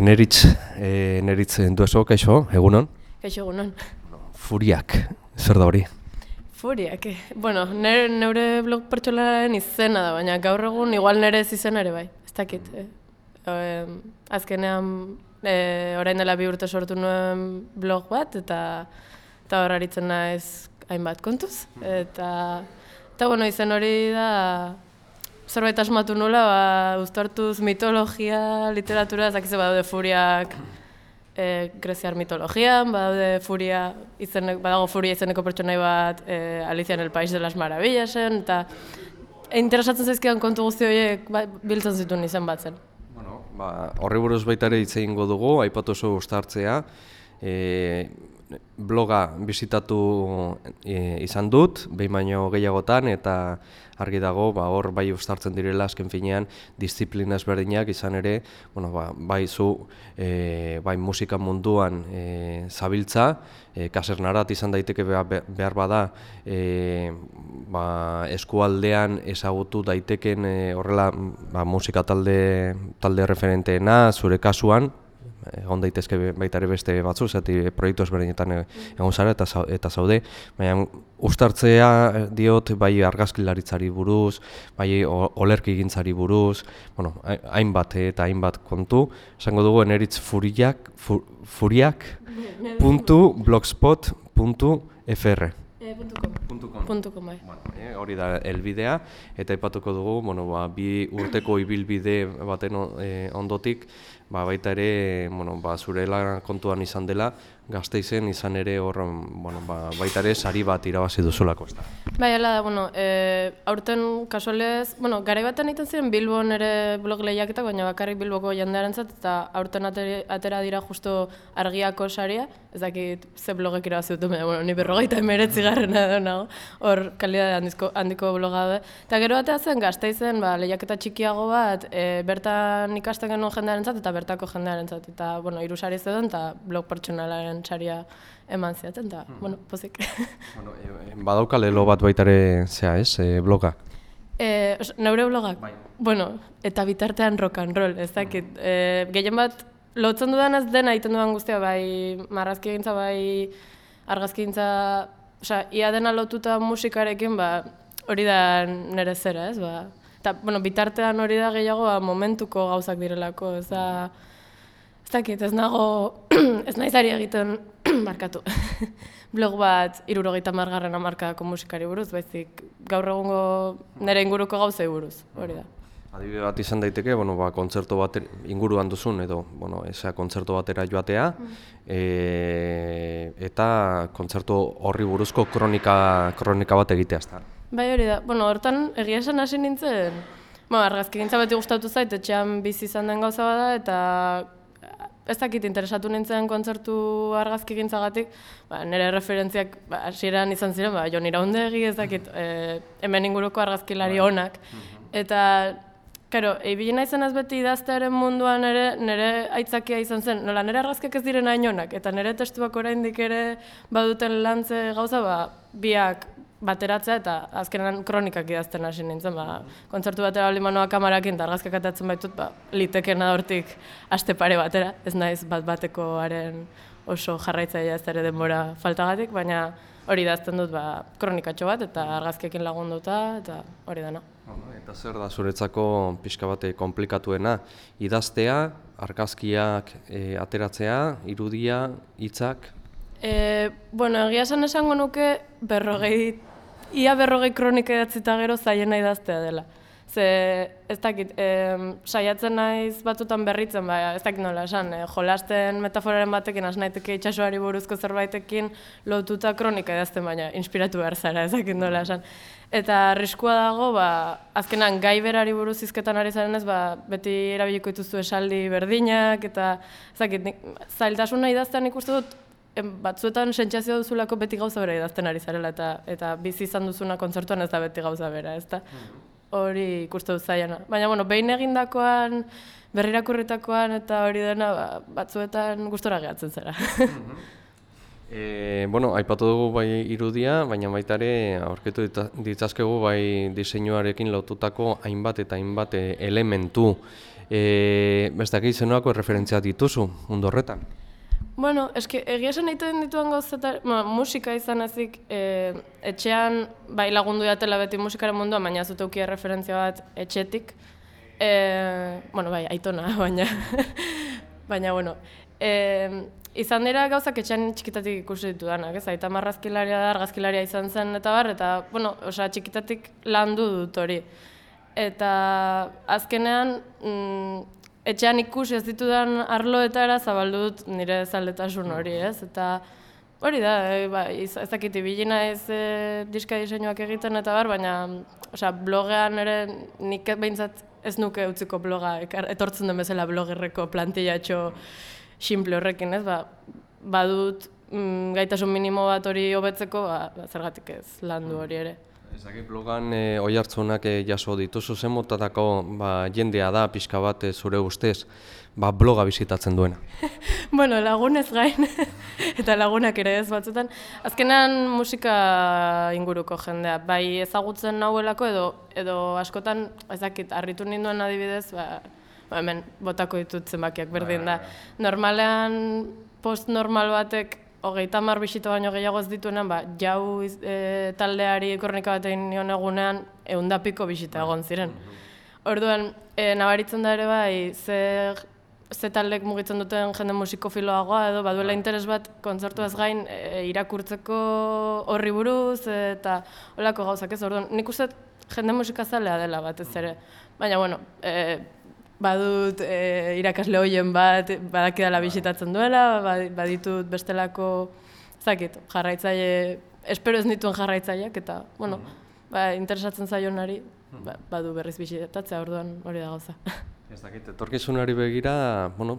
Eneritz, e, eneritz dueso, kaixo, egunon? Kaixo egunon. Furiak, zer da hori? Furiak, eh. bueno, nere, neure blog pertsolaren izena da, baina gaur egun igual nere ez izena ere bai, ez dakit. Eh. Azkenean, e, orain dela bi urte sortu nuen blog bat, eta eta hor aritzen naiz hainbat kontuz. Eta, eta bueno, izen hori da, zerbait asmatu nola, ba, uztartuz mitologia, literatura, ez dakize badaude furiak e, greziar mitologian, badaude furia, izenek, badago furia izeneko pertsonai bat e, Alicia en el País de las Maravillasen, eta interesatzen zaizkidan kontu guzti horiek ba, biltzen zituen izen bat zen. Bueno, ba, horri buruz baita ere hitz egingo dugu, aipatu oso ustartzea, e, bloga bizitatu e, izan dut, behin baino gehiagotan, eta argi dago, ba, hor bai ustartzen direla azken finean disiplina ezberdinak izan ere, bueno, ba, bai zu e, bai musika munduan e, zabiltza, e, kasernarat izan daiteke behar bada e, ba, eskualdean ezagutu daiteken e, horrela ba, musika talde, talde referenteena zure kasuan, egon daitezke baita ere beste batzu, zati proiektu ezberdinetan egon zara eta, eta zaude, baina ustartzea diot bai argazkilaritzari buruz, bai olerki gintzari buruz, bueno, hainbat eta hainbat kontu, esango dugu eneritz furiak, furiak, puntu blogspot, puntu fr. Bai. Eh, hori da elbidea, eta ipatuko dugu, bueno, ba, bi urteko ibilbide baten eh, ondotik, ba, baita ere bueno, ba, zure kontuan izan dela, gazteizen izan ere hor, bueno, ba, baita ere sari bat irabazi duzulako. Ez da. Bai, ala da, bueno, e, aurten kasualez, bueno, gara baten egiten ziren Bilbon ere blog lehiaketak, baina bakarrik Bilboko jendearen zat, eta aurten atera dira justo argiako saria, ez dakit ze blogek irabazi dut, bueno, ni berrogeita emeretzi garren edo nago, hor kalidade handiko, handiko bloga da. Eta gero batea zen, gazteizen, ba, lehiaketa txikiago bat, e, bertan ikasten genuen jendearen zat, eta bertako jendearen zat, eta, bueno, irusari zedon, eta blog pertsonalaren txaria eman ziaten, eta, hmm. bueno, pozik. bueno, e, badauka lelo bat baitare zea, ez, e, bloga? E, os, neure blogak? Bai. Bueno, eta bitartean rock and roll, ez dakit. Hmm. E, gehien bat, lotzen dudan ez dena egiten dudan guztia, bai marrazki egintza, bai argazki egintza, oza, ia dena lotuta musikarekin, ba, hori da nire zera, ez, ba. Eta, bueno, bitartean hori da gehiago, ba, momentuko gauzak direlako, ez da, ez dakit, ez nago, ez naizari egiten, markatu, blog bat irurogeita margarren amarkadako musikari buruz, baizik gaur egungo nire inguruko gauzei buruz, hori da. Adibide bat izan daiteke, bueno, ba, kontzertu bat inguruan duzun, edo, bueno, eza kontzertu batera joatea, mm. e, eta kontzertu horri buruzko kronika, kronika bat egitea, ezta? Bai hori da, bueno, hortan egia esan hasi nintzen, ba, argazki gintza beti gustatu zait, etxean bizi izan den gauza bada, eta ez dakit interesatu nintzen kontzertu argazki gintzagatik, ba, nire referentziak ba, hasieran izan ziren, ba, Jon Iraundegi ez dakit, e, hemen inguruko argazkilari bai. onak, mhm. eta Karo, ibili naizen ez beti idaztearen munduan ere, nire aitzakia izan zen, nola nire argazkiak ez diren hainonak, eta nire testuak oraindik ere baduten lantze gauza, ba, biak bateratzea eta azkenan kronikak idazten hasi nintzen, ba, kontzertu batera bali manoa kamarakin eta argazkak atatzen baitut, ba, litekena hortik aste pare batera, ez naiz bat batekoaren oso jarraitzaia ez ere denbora faltagatik, baina hori idazten dut ba, kronikatxo bat eta argazkiekin lagunduta eta hori dena. Eta zer da zuretzako pixka bate komplikatuena, idaztea, argazkiak e, ateratzea, irudia, hitzak? E, bueno, egia esan esango nuke berrogei, ia berrogei kronika edatzita gero zaiena idaztea dela. Ze, ez dakit, e, saiatzen naiz batzutan berritzen, ba, ez dakit nola esan, e, jolasten metaforaren batekin, az naiteke itxasuari buruzko zerbaitekin lotuta kronika edazten, baina inspiratu behar zara, ez dakit nola esan. Eta arriskua dago, ba, azkenan gai berari buruz izketan ari zaren ez, ba, beti erabiliko dituzu esaldi berdinak, eta ez dakit, zailtasuna idaztean ikustu dut, batzuetan sentsazio duzulako beti gauza bera idazten ari zarela, eta, eta bizi izan duzuna kontzertuan ez da beti gauza bera, ez da? Mm hori ikustu dut zaiana. Baina, bueno, behin egindakoan, berrirakurritakoan eta hori dena, ba, batzuetan gustora gehatzen zera. e, bueno, aipatu dugu bai irudia, baina baita ere aurketu ditzazkegu bai diseinuarekin lotutako hainbat eta hainbat eh, elementu. E, beste aki zenuako referentzia dituzu, mundu horretan? Bueno, eske egia esan egiten dituen gauzetar, ma, musika izan ezik, e, etxean, bai lagundu jatela beti musikaren munduan, baina zute ukia referentzia bat etxetik. E, bueno, bai, aitona, baina, baina, bueno, e, izan dira gauzak etxean txikitatik ikusi ditu danak, ez? Aita marrazkilaria da, argazkilaria izan zen eta bar, eta, bueno, osea, txikitatik landu dut hori. Eta azkenean, mm, etxean ikusi ez ditudan arloetara zabaldu dut nire zaldetasun hori, ez? Eta hori da, e, ba, ez dakit ibilina ez e, diska diseinuak egiten eta bar, baina osea, blogean ere nik behintzat ez nuke utziko bloga, etortzen den bezala blogerreko plantillatxo simple horrekin, ez? Ba, badut mm, gaitasun minimo bat hori hobetzeko, ba, ba zergatik ez landu hori ere. Ezagik blogan e, oi hartzunak e, jaso dituzu zen motatako ba, jendea da pixka bat e, zure ustez ba, bloga bizitatzen duena. bueno, lagunez gain eta lagunak ere ez batzutan. Azkenan musika inguruko jendea, bai ezagutzen nahuelako edo edo askotan ezakit harritu ninduen adibidez, ba, ba hemen botako ditut zenbakiak berdin da. Bai, bai. Normalean post normal batek hogeita mar bisita baino gehiago ez dituenan, ba, jau e, taldeari kornika bat egin nion egunean, eundapiko bisita egon ziren. Orduan, e, nabaritzen da ere bai, ze, ze taldek mugitzen duten jende musikofiloagoa edo baduela interes bat kontzertu ez gain e, irakurtzeko horri buruz eta holako gauzak ez. Orduan, nik uste jende musikazalea dela batez ere. Baina, bueno, e, badut e, irakasle hoien bat badakidala bisitatzen duela, ba, baditut bestelako zakit, jarraitzaile, espero ez nituen jarraitzaileak eta, bueno, ba, interesatzen zaionari ba, badu berriz bisitatzea orduan hori da gauza. Ez dakit, etorkizunari begira, bueno,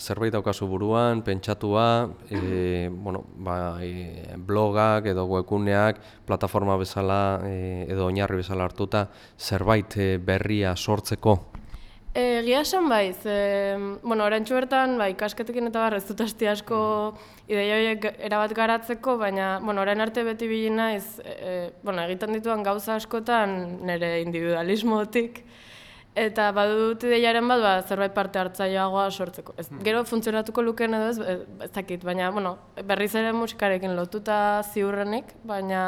zerbait daukazu buruan, pentsatua, e, bueno, ba, e, blogak edo webguneak, plataforma bezala e, edo oinarri bezala hartuta, zerbait e, berria sortzeko Egia esan bai, ze, bueno, orantxu bertan, bai, ikasketekin eta barra ez dut asti asko ideia horiek erabat garatzeko, baina, bueno, orain arte beti bilin naiz, e, e, bueno, egiten dituan gauza askotan nire individualismotik, eta badut ideiaren bat, ba, zerbait parte hartzaileagoa sortzeko. Ez, gero funtzionatuko lukeen edo ez, ez dakit, baina, bueno, berriz ere musikarekin lotuta ziurrenik, baina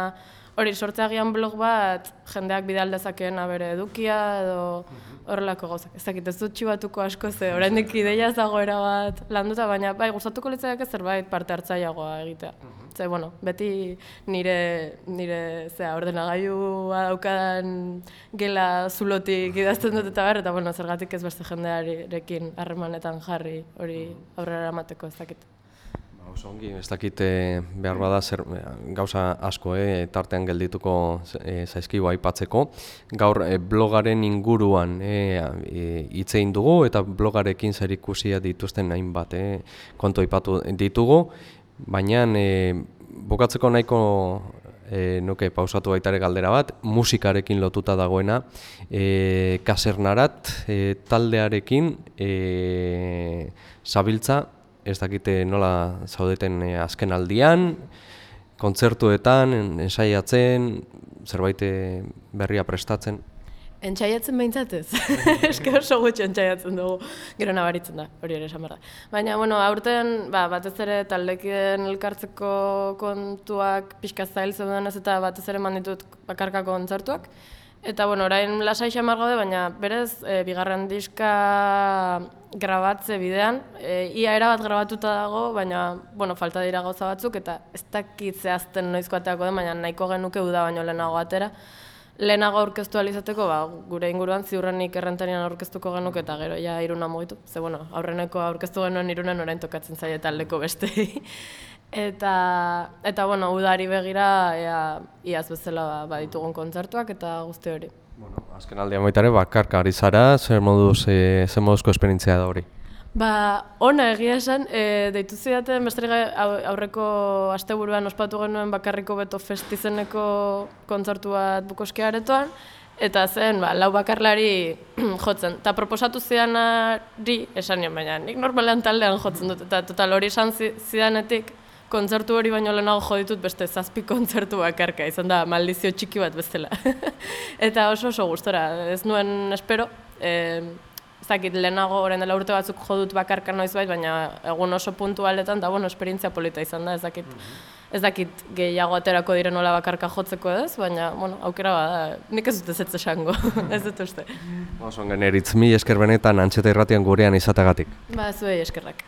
hori sortzeagian blog bat jendeak bidal dezakeen bere edukia edo horrelako gauzak. Ez dakit ez dut txibatuko asko ze oraindik ideia zagoera bat landuta, baina bai gustatuko litzaiake zerbait parte hartzaileagoa egitea. Ze bueno, beti nire nire zea ordenagailua daukadan gela zulotik idazten dut eta ber eta bueno, zergatik ez beste jendearekin harremanetan jarri hori aurrera emateko ez dakit. Osongi, ez dakit eh, behar bada zer, eh, gauza asko e, tartean geldituko e, zaizkibo aipatzeko. Gaur blogaren inguruan hitz e, egin dugu eta blogarekin zer ikusia dituzten hainbat e, konto aipatu ditugu. Baina e, bukatzeko nahiko e, nuke pausatu baitare galdera bat, musikarekin lotuta dagoena, e, kasernarat e, taldearekin e, zabiltza ez dakite nola zaudeten eh, azken aldian, kontzertuetan, ensaiatzen, zerbait eh, berria prestatzen. Entsaiatzen behintzatez, eske oso gutxi entsaiatzen dugu, gero nabaritzen da, hori ere esan behar da. Baina, bueno, aurten, ba, batez ere taldekien elkartzeko kontuak pixka zail zeuden eta batez ere manditut bakarkako kontzertuak. Eta, bueno, orain lasai xamar gaude, baina berez, e, bigarren diska grabatze bidean, e, ia erabat grabatuta dago, baina, bueno, falta dira gauza batzuk, eta ez dakit zehazten noizko ateako den, baina nahiko genuke uda baino lehenago atera. Lehenago aurkeztu alizateko, ba, gure inguruan ziurrenik errentarian aurkeztuko genuke eta gero ja iruna mugitu. Ze, bueno, aurreneko aurkeztu genuen irunen orain tokatzen zaie taldeko beste. Eta, eta, bueno, udari begira, ea, iaz bezala ba, baditugun kontzertuak eta guzti hori. Bueno, azken aldean baita ere, bakarka ari zara, zer moduz, e, zer moduzko esperientzia da hori? Ba, ona egia esan, e, deitu zidaten besterik aurreko asteburuan ospatu genuen bakarriko beto festizeneko kontzertu bat bukoski aretoan, eta zen, ba, lau bakarlari jotzen. Eta proposatu zidanari, esan nion, baina nik normalean taldean jotzen dut, eta total hori esan zidanetik, kontzertu hori baino lehenago jo ditut beste zazpi kontzertu bakarka, izan da maldizio txiki bat bestela. eta oso oso gustora, ez nuen espero, e, ez dakit lehenago orain dela urte batzuk jo dut bakarka noiz bait, baina egun oso puntualetan da bueno, esperientzia polita izan da, ez dakit. Ez dakit gehiago aterako diren nola bakarka jotzeko ez, baina bueno, aukera bada, nik ez dut ez esango, ez dut uste. Oso ongen eritz, mi esker benetan antxeta irratian gurean izategatik. Ba, zuei eskerrak.